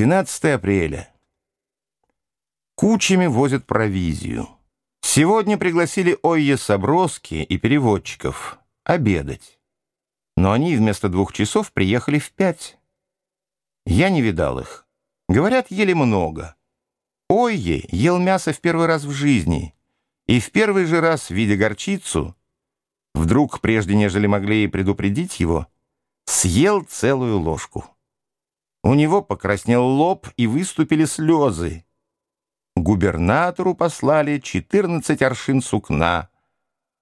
12 апреля. Кучами возят провизию. Сегодня пригласили Ойе Соброски и переводчиков обедать. Но они вместо двух часов приехали в пять. Я не видал их. Говорят, ели много. Ойе ел мясо в первый раз в жизни. И в первый же раз, видя горчицу, вдруг, прежде нежели могли предупредить его, съел целую ложку. У него покраснел лоб и выступили слезы. Губернатору послали 14 аршин сукна,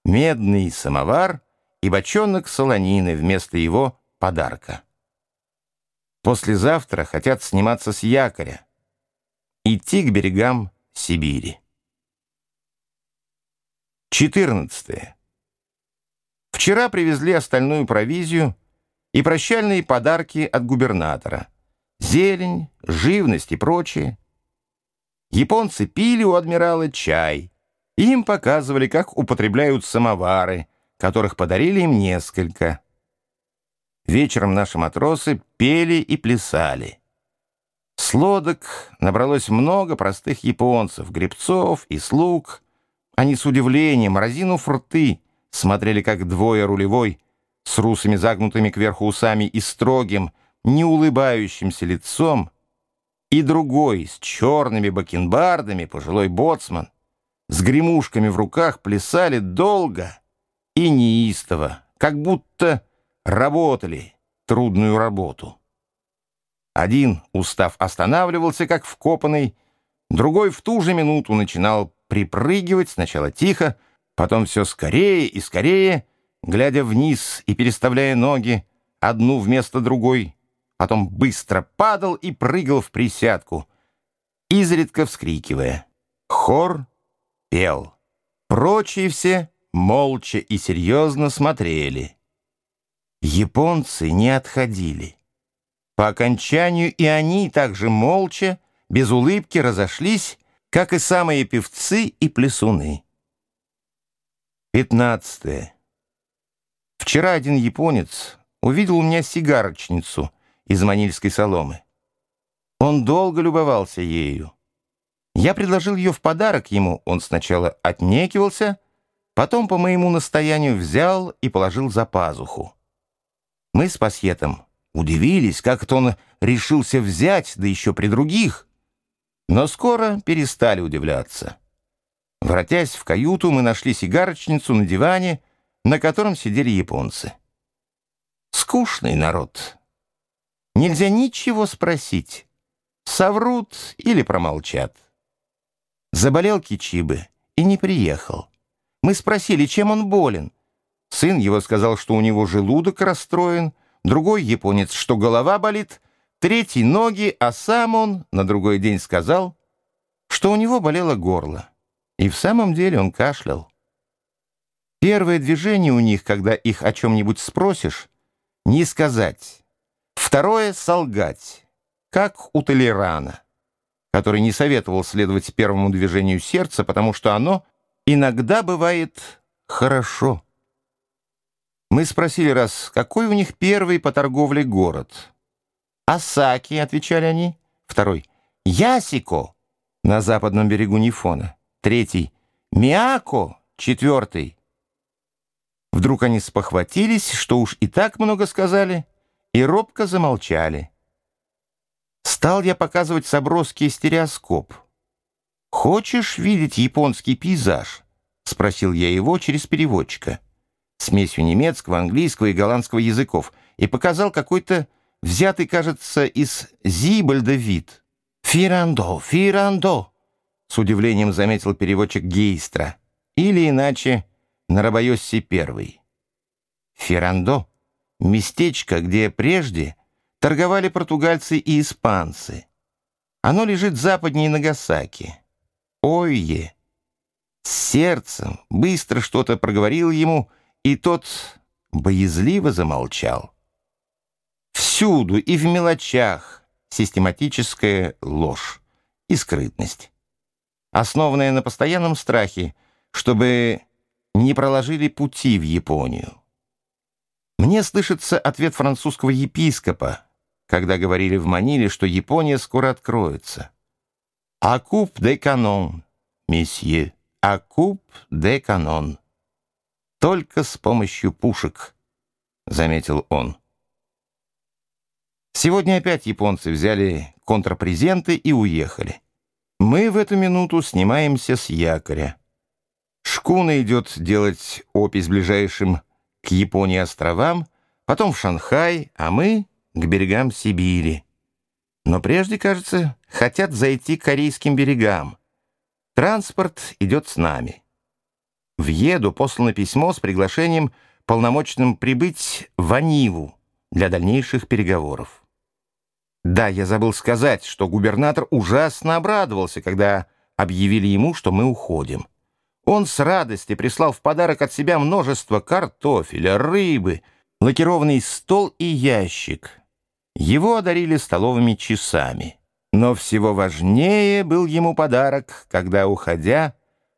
медный самовар и бочонок солонины вместо его подарка. Послезавтра хотят сниматься с якоря, идти к берегам Сибири. 14. Вчера привезли остальную провизию и прощальные подарки от губернатора — зелень, живность и прочее. Японцы пили у адмирала чай. Им показывали, как употребляют самовары, которых подарили им несколько. Вечером наши матросы пели и плясали. С лодок набралось много простых японцев, гребцов и слуг. Они с удивлением, разинув рты, смотрели, как двое рулевой, с русыми загнутыми кверху усами и строгим, неулыбающимся лицом, и другой с черными бакенбардами, пожилой боцман, с гремушками в руках плясали долго и неистово, как будто работали трудную работу. Один, устав, останавливался, как вкопанный, другой в ту же минуту начинал припрыгивать, сначала тихо, потом все скорее и скорее, глядя вниз и переставляя ноги, одну вместо другой, потом быстро падал и прыгал в присядку, изредка вскрикивая. Хор пел. Прочие все молча и серьезно смотрели. Японцы не отходили. По окончанию и они также молча, без улыбки разошлись, как и самые певцы и плясуны. Пятнадцатое. Вчера один японец увидел у меня сигарочницу — из манильской соломы. Он долго любовался ею. Я предложил ее в подарок ему, он сначала отнекивался, потом по моему настоянию взял и положил за пазуху. Мы с пассетом удивились, как это он решился взять, да еще при других, но скоро перестали удивляться. Вратясь в каюту, мы нашли сигарочницу на диване, на котором сидели японцы. Скучный народ. Нельзя ничего спросить. Соврут или промолчат. Заболел Кичибы и не приехал. Мы спросили, чем он болен. Сын его сказал, что у него желудок расстроен, другой японец, что голова болит, третий — ноги, а сам он на другой день сказал, что у него болело горло. И в самом деле он кашлял. Первое движение у них, когда их о чем-нибудь спросишь, не сказать Второе — солгать, как у Толерана, который не советовал следовать первому движению сердца, потому что оно иногда бывает хорошо. Мы спросили раз, какой у них первый по торговле город. «Асаки», — отвечали они. Второй — «Ясико» на западном берегу Нифона. Третий — «Миако», четвертый. Вдруг они спохватились, что уж и так много сказали — и робко замолчали. Стал я показывать Соброский стереоскоп. «Хочешь видеть японский пейзаж?» — спросил я его через переводчика. Смесью немецкого, английского и голландского языков. И показал какой-то взятый, кажется, из Зибальда вид. «Фирандо, фирандо!» — с удивлением заметил переводчик Гейстра. Или иначе, на Рабоёссе первый. «Фирандо» Местечко, где прежде торговали португальцы и испанцы. Оно лежит западнее Нагасаки. Ойе! С сердцем быстро что-то проговорил ему, и тот боязливо замолчал. Всюду и в мелочах систематическая ложь и скрытность, основанная на постоянном страхе, чтобы не проложили пути в Японию. Мне слышится ответ французского епископа, когда говорили в Маниле, что Япония скоро откроется. «Акуп де канон, месье, акуп де канон». «Только с помощью пушек», — заметил он. Сегодня опять японцы взяли контрапрезенты и уехали. Мы в эту минуту снимаемся с якоря. Шкуна идет делать опись ближайшим к Японии островам, потом в Шанхай, а мы к берегам Сибири. Но прежде, кажется, хотят зайти к корейским берегам. Транспорт идет с нами. В Еду послано письмо с приглашением полномочным прибыть в Аниву для дальнейших переговоров. Да, я забыл сказать, что губернатор ужасно обрадовался, когда объявили ему, что мы уходим. Он с радостью прислал в подарок от себя множество картофеля, рыбы, лакированный стол и ящик. Его одарили столовыми часами. Но всего важнее был ему подарок, когда, уходя,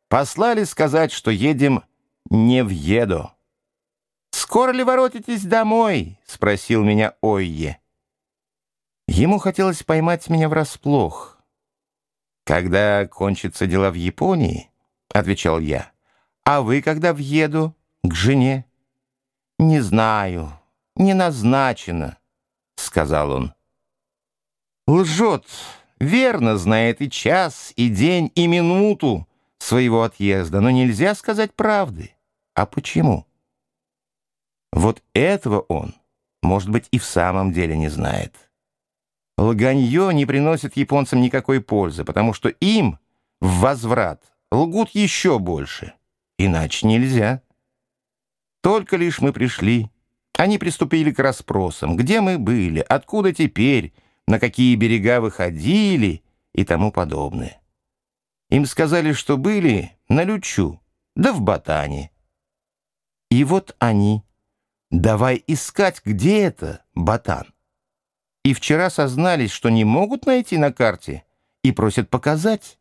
послали сказать, что едем не в Едо. «Скоро ли воротитесь домой?» — спросил меня Ойе. Ему хотелось поймать меня врасплох. «Когда кончатся дела в Японии?» — отвечал я. «А вы когда въеду к жене?» «Не знаю, не назначено», — сказал он. «Лжет, верно знает и час, и день, и минуту своего отъезда, но нельзя сказать правды. А почему?» Вот этого он, может быть, и в самом деле не знает. Лганье не приносит японцам никакой пользы, потому что им в возврат лгут еще больше. Иначе нельзя. Только лишь мы пришли, они приступили к расспросам, где мы были, откуда теперь, на какие берега выходили и тому подобное. Им сказали, что были на Лючу, да в Батане. И вот они. Давай искать, где это Батан и вчера сознались, что не могут найти на карте и просят показать.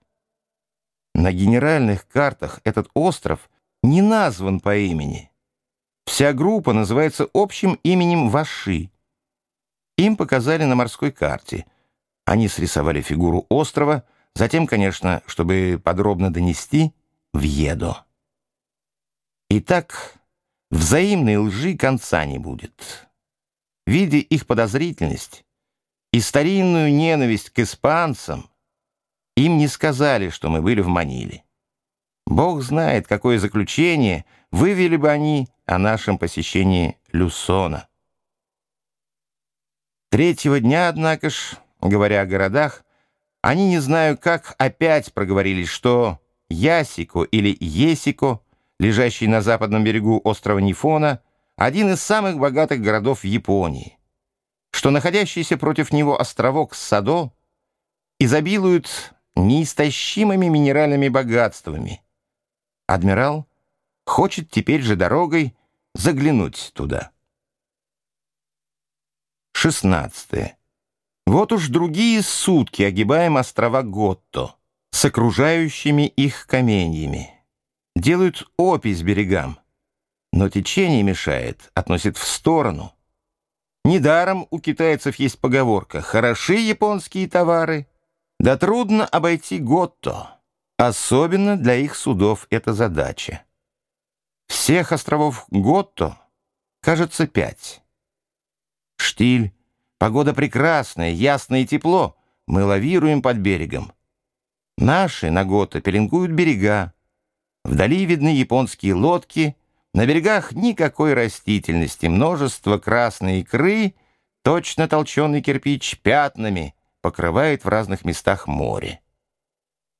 На генеральных картах этот остров не назван по имени. Вся группа называется общим именем Ваши. Им показали на морской карте. Они срисовали фигуру острова, затем, конечно, чтобы подробно донести, в Едо. Итак, взаимной лжи конца не будет. Видя их подозрительность, и старинную ненависть к испанцам, им не сказали, что мы были в Маниле. Бог знает, какое заключение вывели бы они о нашем посещении Люсона. Третьего дня, однако ж, говоря о городах, они, не знаю как, опять проговорились, что Ясико или Есико, лежащий на западном берегу острова Нифона, один из самых богатых городов Японии что находящийся против него островок Садо изобилует неистощимыми минеральными богатствами. Адмирал хочет теперь же дорогой заглянуть туда. 16. Вот уж другие сутки огибаем острова Готто с окружающими их каменьями. Делают опись берегам, но течение мешает, относит в сторону — Недаром у китайцев есть поговорка «хороши японские товары», да трудно обойти Готто. Особенно для их судов это задача. Всех островов Готто, кажется, пять. Штиль, погода прекрасная, ясно и тепло, мы лавируем под берегом. Наши на Готто пеленгуют берега. Вдали видны японские лодки — на берегах никакой растительности, множество красной икры, точно толченый кирпич пятнами покрывает в разных местах море.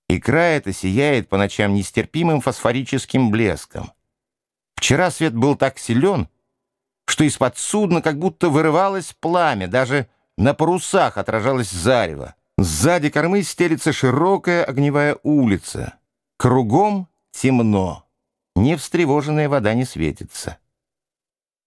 Икра эта сияет по ночам нестерпимым фосфорическим блеском. Вчера свет был так силен, что из-под судна как будто вырывалось пламя, даже на парусах отражалось зарево. Сзади кормы стелится широкая огневая улица. Кругом темно. Не встревоженная вода не светится.